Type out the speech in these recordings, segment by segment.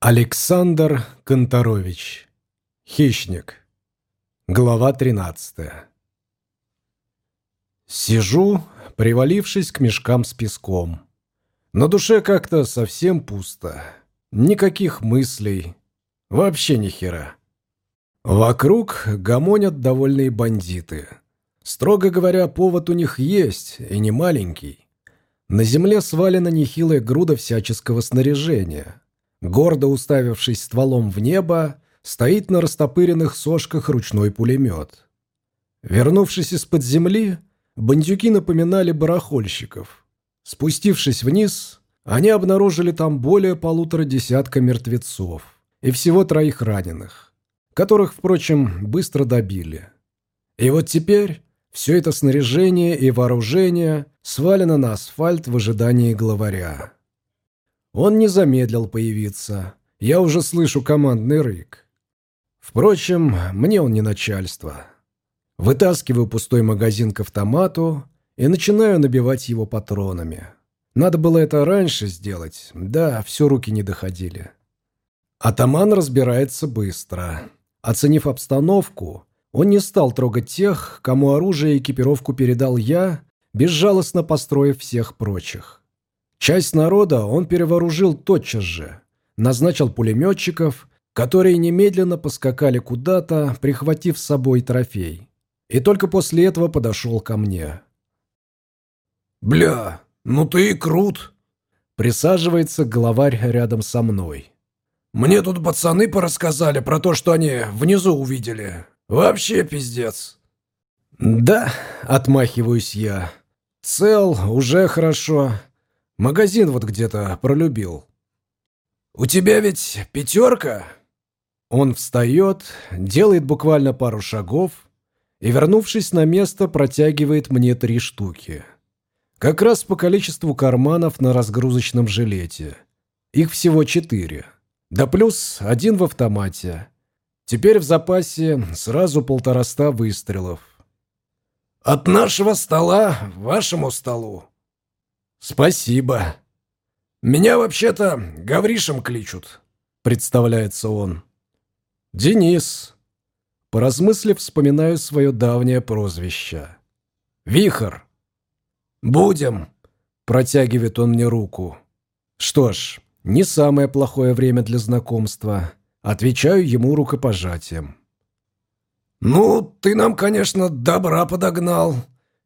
Александр Конторович. Хищник. Глава 13. Сижу, привалившись к мешкам с песком. На душе как-то совсем пусто. Никаких мыслей. Вообще ни хера. Вокруг гомонят довольные бандиты. Строго говоря, повод у них есть, и не маленький. На земле свалена нехилая груда всяческого снаряжения – Гордо уставившись стволом в небо, стоит на растопыренных сошках ручной пулемет. Вернувшись из-под земли, бандюки напоминали барахольщиков. Спустившись вниз, они обнаружили там более полутора десятка мертвецов и всего троих раненых, которых, впрочем, быстро добили. И вот теперь все это снаряжение и вооружение свалено на асфальт в ожидании главаря. Он не замедлил появиться. Я уже слышу командный рык. Впрочем, мне он не начальство. Вытаскиваю пустой магазин к автомату и начинаю набивать его патронами. Надо было это раньше сделать, да, все руки не доходили. Атаман разбирается быстро. Оценив обстановку, он не стал трогать тех, кому оружие и экипировку передал я, безжалостно построив всех прочих. Часть народа он перевооружил тотчас же, назначил пулеметчиков, которые немедленно поскакали куда-то, прихватив с собой трофей. И только после этого подошел ко мне. «Бля, ну ты и крут!» Присаживается главарь рядом со мной. «Мне тут пацаны порассказали про то, что они внизу увидели. Вообще пиздец!» «Да», — отмахиваюсь я. «Цел, уже хорошо. Магазин вот где-то пролюбил. «У тебя ведь пятерка?» Он встает, делает буквально пару шагов и, вернувшись на место, протягивает мне три штуки. Как раз по количеству карманов на разгрузочном жилете. Их всего четыре. Да плюс один в автомате. Теперь в запасе сразу полтораста выстрелов. «От нашего стола вашему столу», «Спасибо. Меня вообще-то Гавришем кличут», — представляется он. «Денис». Поразмыслив, вспоминаю свое давнее прозвище. «Вихор». «Будем», — протягивает он мне руку. Что ж, не самое плохое время для знакомства. Отвечаю ему рукопожатием. «Ну, ты нам, конечно, добра подогнал.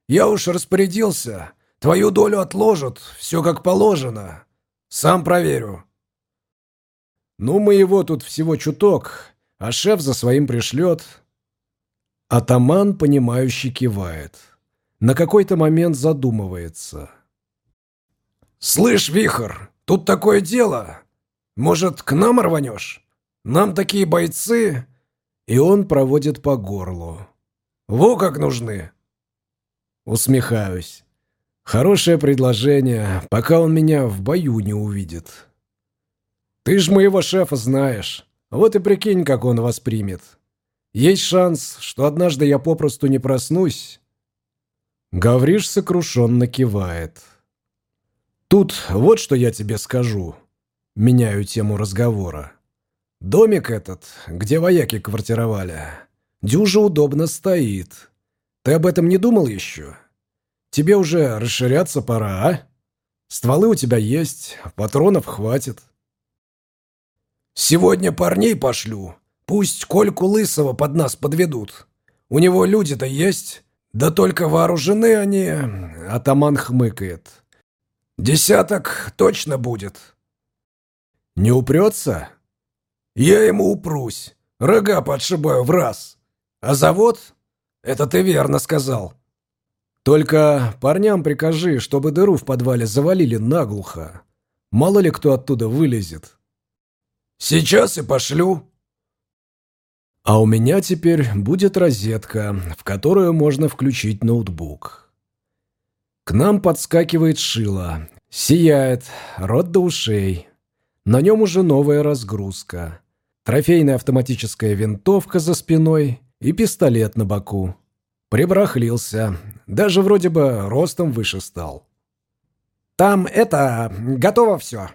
Я уж распорядился. Твою долю отложат, все как положено. Сам проверю». «Ну, моего тут всего чуток, а шеф за своим пришлет». Атаман, понимающий, кивает. На какой-то момент задумывается. «Слышь, Вихр, тут такое дело. Может, к нам рванешь? Нам такие бойцы...» И он проводит по горлу. «Во как нужны!» Усмехаюсь. Хорошее предложение, пока он меня в бою не увидит. Ты ж моего шефа знаешь. Вот и прикинь, как он воспримет. Есть шанс, что однажды я попросту не проснусь. Гавриш сокрушенно кивает. Тут вот что я тебе скажу. Меняю тему разговора. Домик этот, где вояки квартировали, дюже удобно стоит. Ты об этом не думал еще? — Тебе уже расширяться пора, а? Стволы у тебя есть, патронов хватит. Сегодня парней пошлю. Пусть Кольку Лысого под нас подведут. У него люди-то есть, да только вооружены они...» Атаман хмыкает. «Десяток точно будет». «Не упрется?» «Я ему упрусь. Рога подшибаю в раз. А завод? Это ты верно сказал. Только парням прикажи, чтобы дыру в подвале завалили наглухо. Мало ли кто оттуда вылезет. Сейчас и пошлю. А у меня теперь будет розетка, в которую можно включить ноутбук. К нам подскакивает Шила. Сияет, рот до ушей. На нем уже новая разгрузка. Трофейная автоматическая винтовка за спиной и пистолет на боку. Прибрахлился. Даже вроде бы ростом выше стал. «Там это... готово все».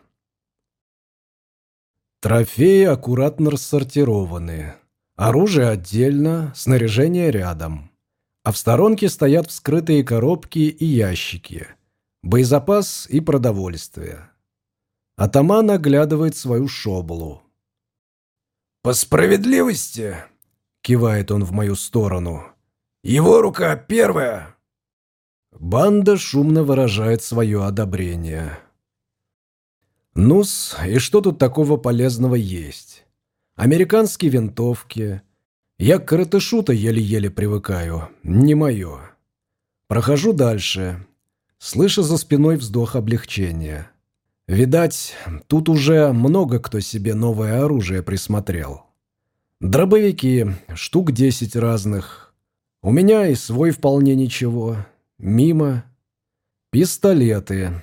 Трофеи аккуратно рассортированы. Оружие отдельно, снаряжение рядом. А в сторонке стоят вскрытые коробки и ящики. Боезапас и продовольствие. Атаман оглядывает свою шоблу. «По справедливости», — кивает он в мою сторону, — «его рука первая». Банда шумно выражает свое одобрение. Нус, и что тут такого полезного есть? Американские винтовки. Я к коротышу-то еле-еле привыкаю. Не мое. Прохожу дальше. Слышу за спиной вздох облегчения. Видать, тут уже много кто себе новое оружие присмотрел. Дробовики, штук десять разных. У меня и свой вполне ничего. Мимо. Пистолеты.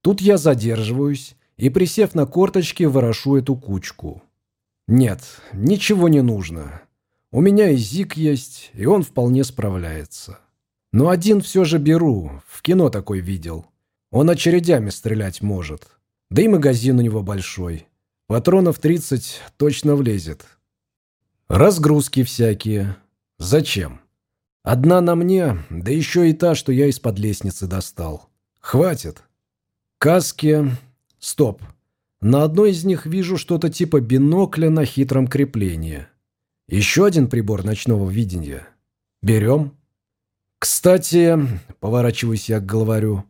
Тут я задерживаюсь и, присев на корточки, ворошу эту кучку. Нет, ничего не нужно. У меня и зик есть, и он вполне справляется. Но один все же беру, в кино такой видел. Он очередями стрелять может. Да и магазин у него большой. Патронов 30 точно влезет. Разгрузки всякие. Зачем? Одна на мне, да еще и та, что я из-под лестницы достал. Хватит. Каски, Стоп. На одной из них вижу что-то типа бинокля на хитром креплении. Еще один прибор ночного видения. Берем. Кстати, поворачиваюсь я к главарю,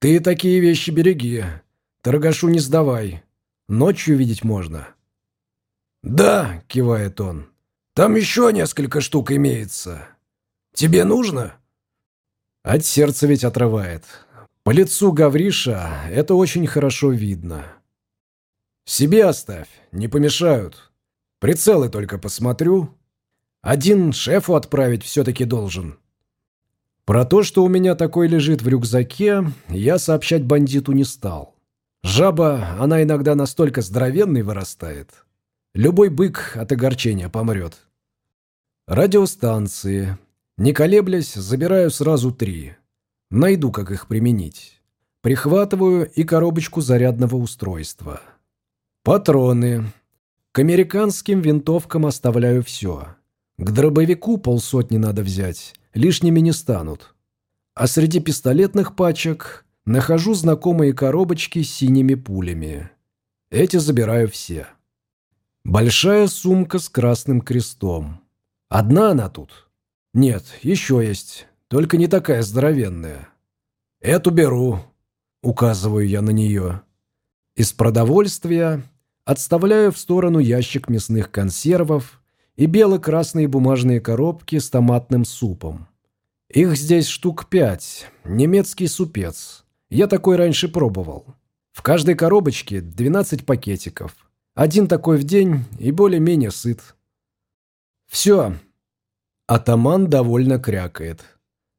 ты такие вещи береги. Торгашу не сдавай. Ночью видеть можно. Да, кивает он. Там еще несколько штук имеется. Тебе нужно? От сердца ведь отрывает. По лицу Гавриша это очень хорошо видно. Себе оставь, не помешают. Прицелы только посмотрю. Один шефу отправить все-таки должен. Про то, что у меня такой лежит в рюкзаке, я сообщать бандиту не стал. Жаба, она иногда настолько здоровенной вырастает. Любой бык от огорчения помрет. Радиостанции. Не колеблясь, забираю сразу три. Найду, как их применить. Прихватываю и коробочку зарядного устройства. Патроны. К американским винтовкам оставляю все. К дробовику полсотни надо взять, лишними не станут. А среди пистолетных пачек нахожу знакомые коробочки с синими пулями. Эти забираю все. Большая сумка с красным крестом. Одна она тут? Нет, еще есть. Только не такая здоровенная. Эту беру, указываю я на нее. Из продовольствия отставляю в сторону ящик мясных консервов и бело-красные бумажные коробки с томатным супом. Их здесь штук пять. Немецкий супец. Я такой раньше пробовал. В каждой коробочке 12 пакетиков. Один такой в день и более-менее сыт. Все. Атаман довольно крякает.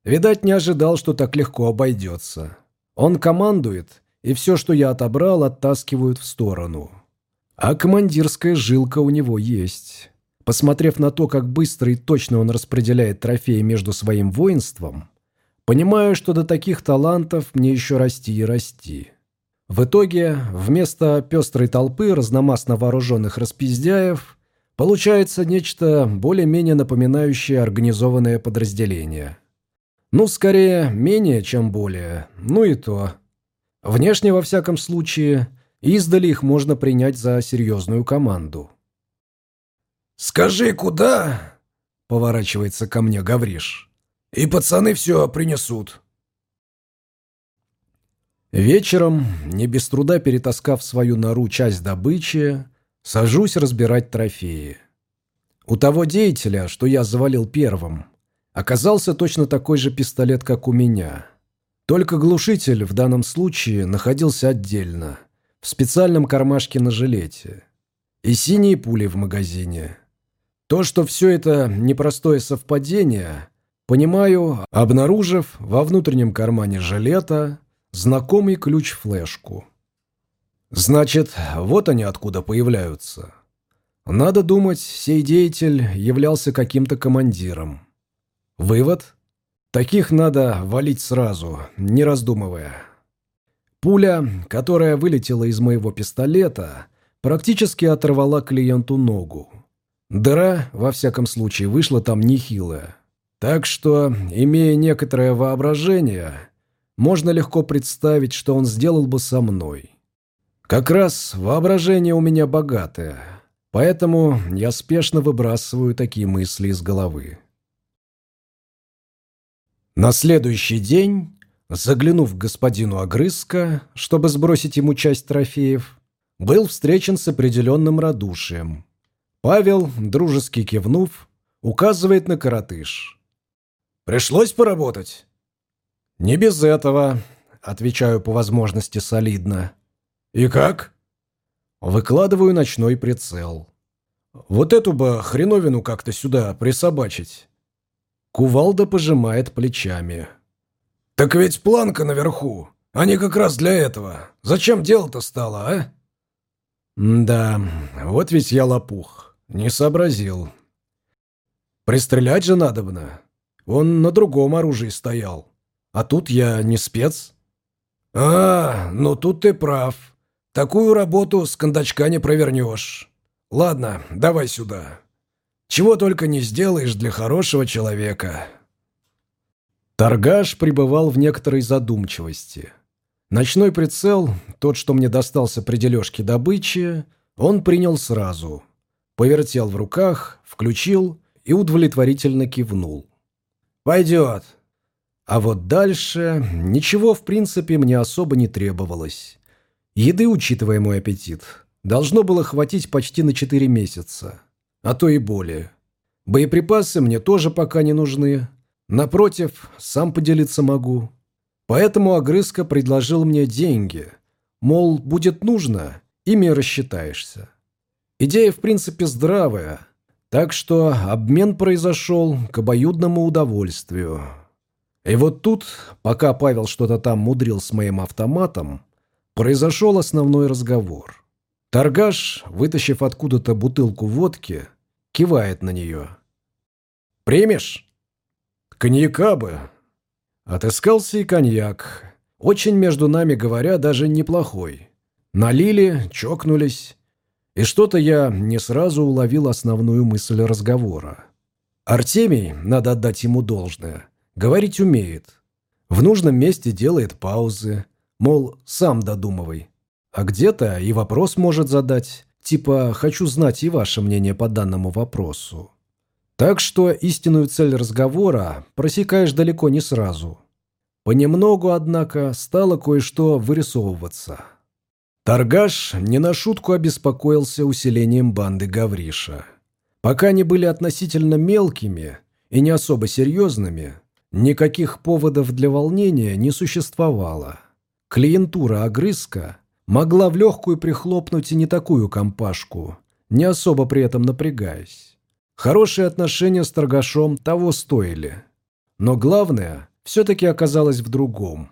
Видать, не ожидал, что так легко обойдется. Он командует, и все, что я отобрал, оттаскивают в сторону. А командирская жилка у него есть. Посмотрев на то, как быстро и точно он распределяет трофеи между своим воинством, понимаю, что до таких талантов мне еще расти и расти. В итоге, вместо пестрой толпы разномастно вооруженных распиздяев, получается нечто более-менее напоминающее организованное подразделение – ну, скорее, менее, чем более. Ну и то. Внешне, во всяком случае, издали их можно принять за серьезную команду. «Скажи, куда?» — поворачивается ко мне Гавриш. «И пацаны все принесут». Вечером, не без труда перетаскав свою нору часть добычи, сажусь разбирать трофеи. У того деятеля, что я завалил первым, Оказался точно такой же пистолет, как у меня. Только глушитель в данном случае находился отдельно, в специальном кармашке на жилете. И синие пули в магазине. То, что все это непростое совпадение, понимаю, обнаружив во внутреннем кармане жилета знакомый ключ-флешку. Значит, вот они откуда появляются. Надо думать, сей деятель являлся каким-то командиром. Вывод? Таких надо валить сразу, не раздумывая. Пуля, которая вылетела из моего пистолета, практически оторвала клиенту ногу. Дыра, во всяком случае, вышла там нехилая. Так что, имея некоторое воображение, можно легко представить, что он сделал бы со мной. Как раз воображение у меня богатое, поэтому я спешно выбрасываю такие мысли из головы. На следующий день, заглянув к господину Огрызка, чтобы сбросить ему часть трофеев, был встречен с определенным радушием. Павел, дружески кивнув, указывает на коротыш. «Пришлось поработать?» «Не без этого», — отвечаю по возможности солидно. «И как?» Выкладываю ночной прицел. «Вот эту бы хреновину как-то сюда присобачить». Кувалда пожимает плечами. «Так ведь планка наверху. Они как раз для этого. Зачем дело-то стало, а?» «Да, вот ведь я лопух. Не сообразил. Пристрелять же надобно. Он на другом оружии стоял. А тут я не спец». «А, ну тут ты прав. Такую работу с кондачка не провернешь. Ладно, давай сюда». Чего только не сделаешь для хорошего человека. Торгаш пребывал в некоторой задумчивости. Ночной прицел, тот, что мне достался при дележке добычи, он принял сразу. Повертел в руках, включил и удовлетворительно кивнул. «Пойдет». А вот дальше ничего, в принципе, мне особо не требовалось. Еды, учитывая мой аппетит, должно было хватить почти на четыре месяца а то и более. Боеприпасы мне тоже пока не нужны. Напротив, сам поделиться могу. Поэтому Огрызка предложил мне деньги. Мол, будет нужно, ими рассчитаешься. Идея, в принципе, здравая. Так что обмен произошел к обоюдному удовольствию. И вот тут, пока Павел что-то там мудрил с моим автоматом, произошел основной разговор. Торгаш, вытащив откуда-то бутылку водки, кивает на нее. «Примешь?» «Коньяка бы». Отыскался и коньяк. Очень, между нами говоря, даже неплохой. Налили, чокнулись. И что-то я не сразу уловил основную мысль разговора. Артемий, надо отдать ему должное, говорить умеет. В нужном месте делает паузы, мол, сам додумывай. А где-то и вопрос может задать, типа «хочу знать и ваше мнение по данному вопросу». Так что истинную цель разговора просекаешь далеко не сразу. Понемногу, однако, стало кое-что вырисовываться. Торгаш не на шутку обеспокоился усилением банды Гавриша. Пока они были относительно мелкими и не особо серьезными, никаких поводов для волнения не существовало. Клиентура огрызка могла в легкую прихлопнуть и не такую компашку, не особо при этом напрягаясь. Хорошие отношения с торгашом того стоили. Но главное все-таки оказалось в другом.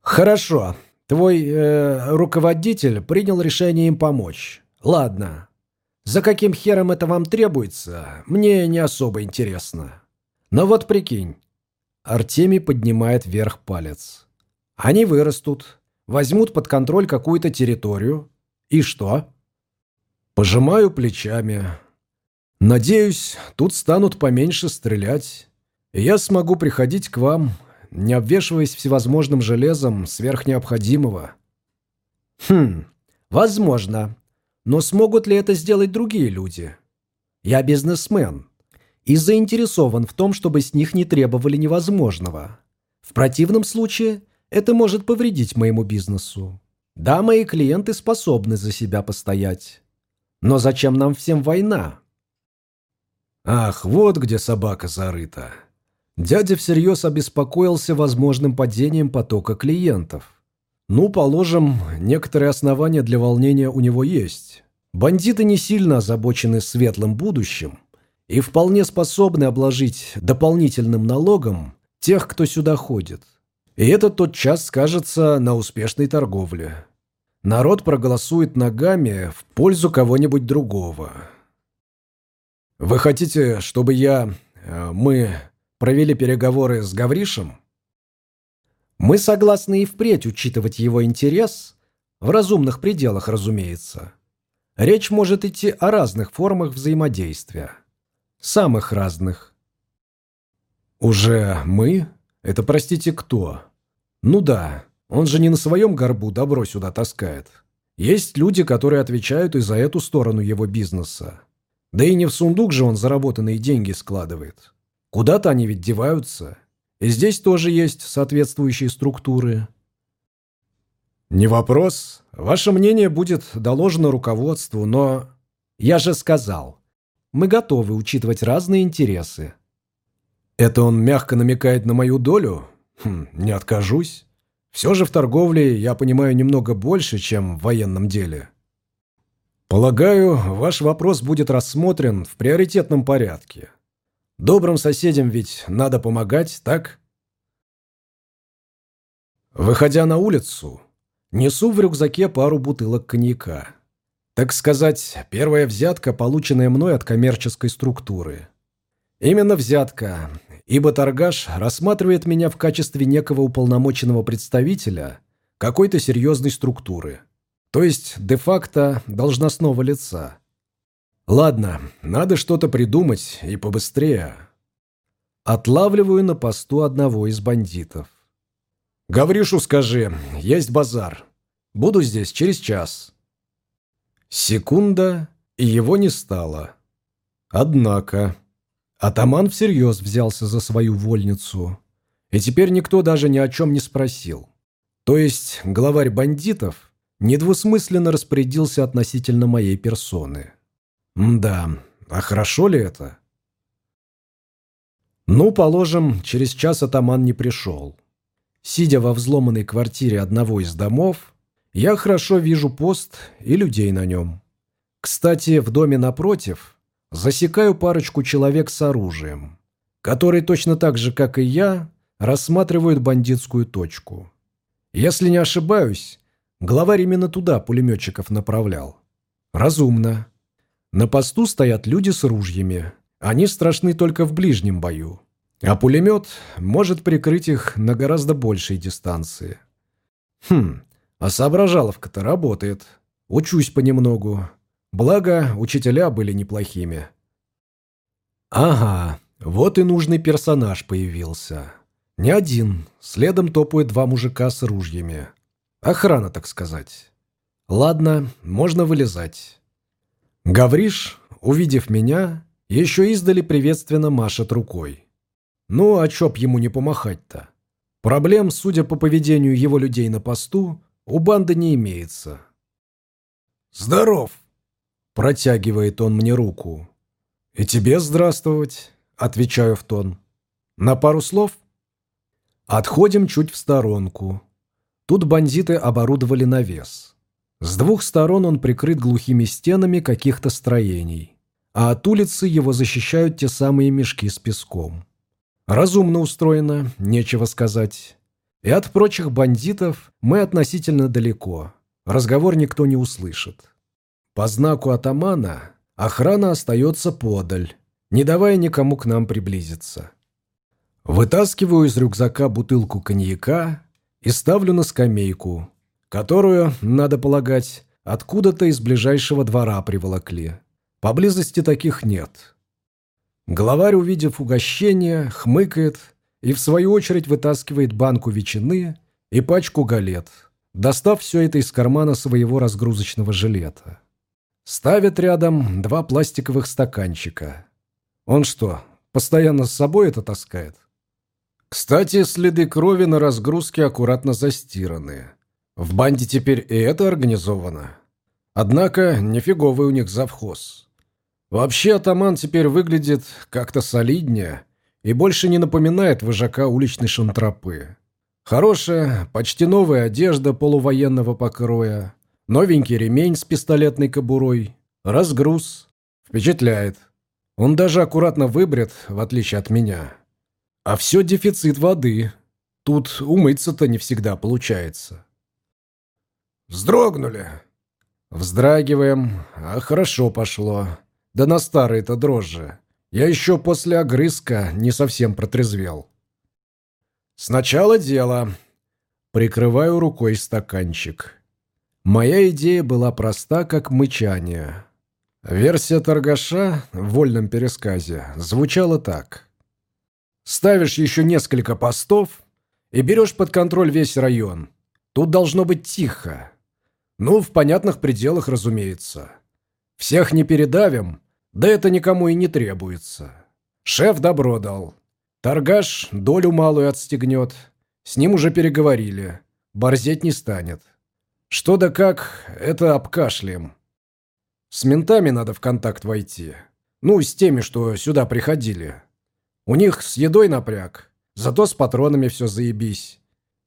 «Хорошо, твой э, руководитель принял решение им помочь. Ладно. За каким хером это вам требуется, мне не особо интересно. Но вот прикинь». Артемий поднимает вверх палец. «Они вырастут, возьмут под контроль какую-то территорию. И что? Пожимаю плечами. Надеюсь, тут станут поменьше стрелять. И я смогу приходить к вам, не обвешиваясь всевозможным железом сверх необходимого. Хм, возможно. Но смогут ли это сделать другие люди? Я бизнесмен и заинтересован в том, чтобы с них не требовали невозможного. В противном случае – это может повредить моему бизнесу. Да, мои клиенты способны за себя постоять. Но зачем нам всем война? Ах, вот где собака зарыта. Дядя всерьез обеспокоился возможным падением потока клиентов. Ну, положим, некоторые основания для волнения у него есть. Бандиты не сильно озабочены светлым будущим и вполне способны обложить дополнительным налогом тех, кто сюда ходит. И это тот час скажется на успешной торговле. Народ проголосует ногами в пользу кого-нибудь другого. Вы хотите, чтобы я... Э, мы провели переговоры с Гавришем? Мы согласны и впредь учитывать его интерес В разумных пределах, разумеется. Речь может идти о разных формах взаимодействия. Самых разных. Уже мы? Это, простите, кто? Ну да, он же не на своем горбу добро сюда таскает. Есть люди, которые отвечают и за эту сторону его бизнеса. Да и не в сундук же он заработанные деньги складывает. Куда-то они ведь деваются. И здесь тоже есть соответствующие структуры. Не вопрос. Ваше мнение будет доложено руководству, но... Я же сказал. Мы готовы учитывать разные интересы. Это он мягко намекает на мою долю? Хм, не откажусь. Все же в торговле я понимаю немного больше, чем в военном деле. Полагаю, ваш вопрос будет рассмотрен в приоритетном порядке. Добрым соседям ведь надо помогать, так? Выходя на улицу, несу в рюкзаке пару бутылок коньяка. Так сказать, первая взятка, полученная мной от коммерческой структуры. Именно взятка, ибо торгаш рассматривает меня в качестве некого уполномоченного представителя какой-то серьезной структуры. То есть, де-факто, должностного лица. Ладно, надо что-то придумать и побыстрее. Отлавливаю на посту одного из бандитов. Гавришу скажи, есть базар. Буду здесь через час. Секунда, и его не стало. Однако, атаман всерьез взялся за свою вольницу. И теперь никто даже ни о чем не спросил. То есть главарь бандитов недвусмысленно распорядился относительно моей персоны. Да, а хорошо ли это? Ну, положим, через час атаман не пришел. Сидя во взломанной квартире одного из домов, я хорошо вижу пост и людей на нем. Кстати, в доме напротив засекаю парочку человек с оружием, которые точно так же, как и я, рассматривают бандитскую точку. Если не ошибаюсь, главарь именно туда пулеметчиков направлял. Разумно. На посту стоят люди с ружьями. Они страшны только в ближнем бою. А пулемет может прикрыть их на гораздо большей дистанции. Хм, а соображаловка-то работает. Учусь понемногу. Благо, учителя были неплохими. Ага, вот и нужный персонаж появился. Не один, следом топают два мужика с ружьями. Охрана, так сказать. Ладно, можно вылезать. Гавриш, увидев меня, еще издали приветственно машет рукой. Ну, а чё б ему не помахать-то? Проблем, судя по поведению его людей на посту, у банды не имеется. «Здоров!» – протягивает он мне руку. «И тебе здравствовать!» – отвечаю в тон. «На пару слов?» Отходим чуть в сторонку. Тут бандиты оборудовали навес. С двух сторон он прикрыт глухими стенами каких-то строений, а от улицы его защищают те самые мешки с песком. Разумно устроено, нечего сказать. И от прочих бандитов мы относительно далеко. Разговор никто не услышит. По знаку атамана охрана остается подаль, не давая никому к нам приблизиться. Вытаскиваю из рюкзака бутылку коньяка и ставлю на скамейку, которую, надо полагать, откуда-то из ближайшего двора приволокли. Поблизости таких нет. Главарь, увидев угощение, хмыкает и в свою очередь вытаскивает банку ветчины и пачку галет, достав все это из кармана своего разгрузочного жилета. Ставит рядом два пластиковых стаканчика. Он что, постоянно с собой это таскает? Кстати, следы крови на разгрузке аккуратно застираны. В банде теперь и это организовано. Однако нифиговый у них завхоз. Вообще атаман теперь выглядит как-то солиднее и больше не напоминает вожака уличной шантропы. Хорошая, почти новая одежда полувоенного покроя, новенький ремень с пистолетной кобурой, разгруз. Впечатляет. Он даже аккуратно выбрит, в отличие от меня. А все дефицит воды. Тут умыться-то не всегда получается. Вздрогнули. Вздрагиваем, а хорошо пошло. Да на старые-то дрожжи. Я еще после огрызка не совсем протрезвел. Сначала дело. Прикрываю рукой стаканчик. Моя идея была проста, как мычание. Версия торгаша в вольном пересказе звучала так. «Ставишь еще несколько постов и берешь под контроль весь район. Тут должно быть тихо. Ну, в понятных пределах, разумеется. Всех не передавим, да это никому и не требуется. Шеф добро дал. Торгаш долю малую отстегнет. С ним уже переговорили. Борзеть не станет. Что да как, это обкашляем. С ментами надо в контакт войти. Ну, с теми, что сюда приходили. У них с едой напряг, зато с патронами все заебись.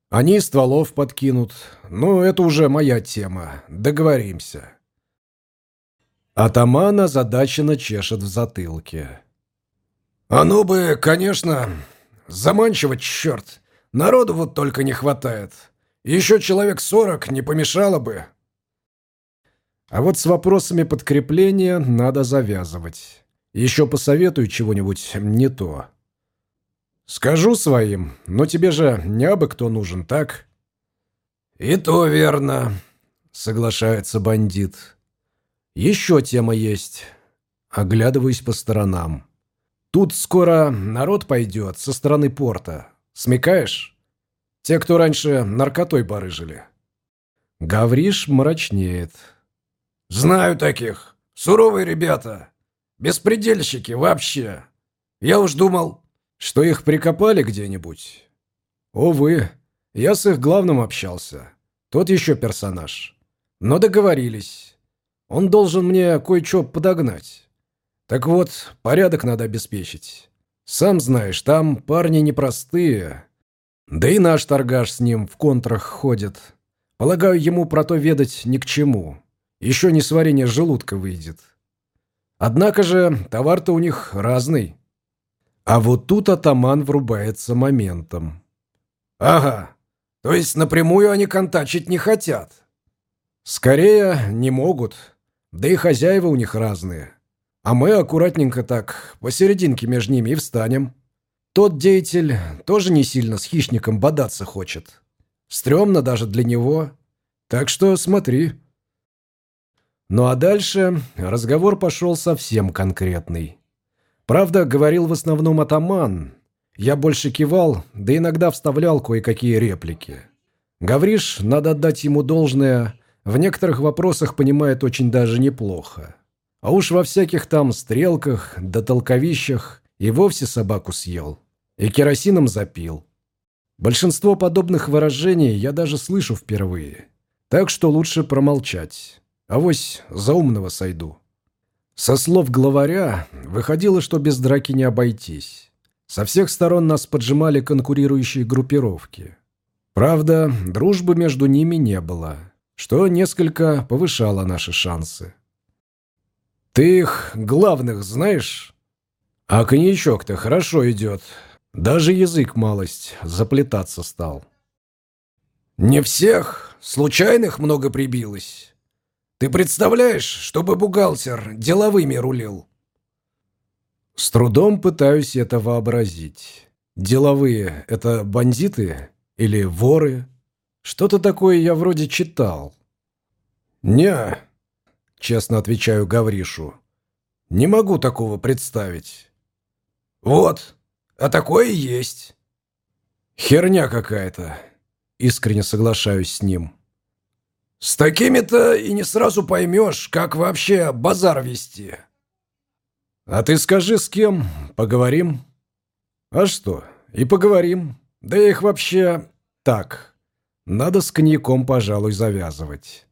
Они стволов подкинут. Ну, это уже моя тема. Договоримся. Атаман озадаченно чешет в затылке. «Оно «А ну бы, конечно, заманчиво, черт. Народу вот только не хватает. Еще человек сорок не помешало бы». А вот с вопросами подкрепления надо завязывать. Еще посоветую чего-нибудь не то. «Скажу своим, но тебе же не абы кто нужен, так?» «И то верно», — соглашается бандит. «Еще тема есть». Оглядываюсь по сторонам. «Тут скоро народ пойдет со стороны порта. Смекаешь? Те, кто раньше наркотой барыжили». Гавриш мрачнеет. «Знаю таких. Суровые ребята. Беспредельщики вообще. Я уж думал, что их прикопали где-нибудь? Увы, я с их главным общался. Тот еще персонаж. Но договорились. Он должен мне кое-что подогнать. Так вот, порядок надо обеспечить. Сам знаешь, там парни непростые. Да и наш торгаш с ним в контрах ходит. Полагаю, ему про то ведать ни к чему. Еще не сварение желудка выйдет. Однако же товар-то у них разный. А вот тут атаман врубается моментом. «Ага, то есть напрямую они контачить не хотят?» «Скорее, не могут. Да и хозяева у них разные. А мы аккуратненько так, посерединке между ними и встанем. Тот деятель тоже не сильно с хищником бодаться хочет. Стремно даже для него. Так что смотри». Ну а дальше разговор пошел совсем конкретный. Правда, говорил в основном атаман. Я больше кивал, да иногда вставлял кое-какие реплики. Гавриш, надо отдать ему должное, в некоторых вопросах понимает очень даже неплохо. А уж во всяких там стрелках да толковищах и вовсе собаку съел. И керосином запил. Большинство подобных выражений я даже слышу впервые. Так что лучше промолчать. Авось за умного сойду. Со слов главаря, выходило, что без драки не обойтись. Со всех сторон нас поджимали конкурирующие группировки. Правда, дружбы между ними не было, что несколько повышало наши шансы. «Ты их главных знаешь?» «А коньячок-то хорошо идет. Даже язык малость заплетаться стал». «Не всех. Случайных много прибилось. Ты представляешь, чтобы бухгалтер деловыми рулил?» С трудом пытаюсь это вообразить. Деловые – это бандиты или воры? Что-то такое я вроде читал. «Не», – честно отвечаю Гавришу, – «не могу такого представить». «Вот, а такое есть». «Херня какая-то», – искренне соглашаюсь с ним. С такими-то и не сразу поймешь, как вообще базар вести. А ты скажи, с кем, поговорим. А что, и поговорим. Да их вообще так. Надо с коньяком, пожалуй, завязывать.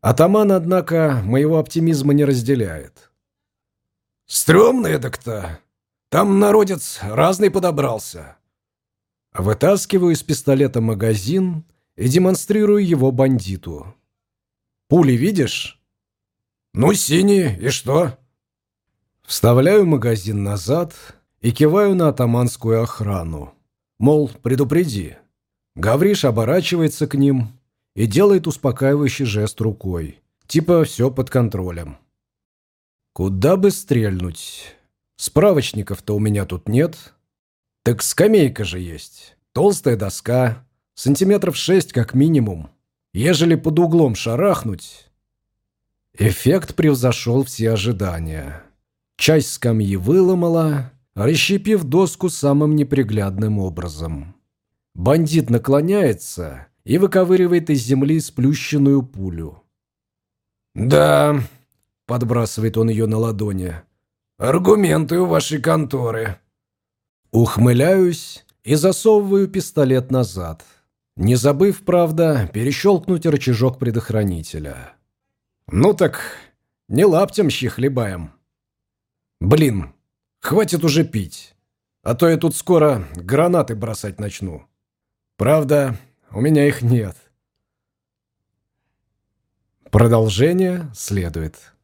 Атаман, однако, моего оптимизма не разделяет. Стремно эдак-то. Там народец разный подобрался. Вытаскиваю из пистолета магазин и демонстрирую его бандиту. «Пули видишь?» «Ну, синие, и что?» Вставляю магазин назад и киваю на атаманскую охрану. Мол, предупреди. Гавриш оборачивается к ним и делает успокаивающий жест рукой. Типа все под контролем. Куда бы стрельнуть? Справочников-то у меня тут нет. Так скамейка же есть. Толстая доска, Сантиметров шесть как минимум. ежели под углом шарахнуть. Эффект превзошел все ожидания. Часть скамьи выломала, расщепив доску самым неприглядным образом. Бандит наклоняется и выковыривает из земли сплющенную пулю. «Да», — подбрасывает он ее на ладони, — «аргументы у вашей конторы». Ухмыляюсь и засовываю пистолет назад, не забыв, правда, перещелкнуть рычажок предохранителя. «Ну так, не лаптем щи хлебаем». «Блин, хватит уже пить, а то я тут скоро гранаты бросать начну». Правда, у меня их нет. Продолжение следует.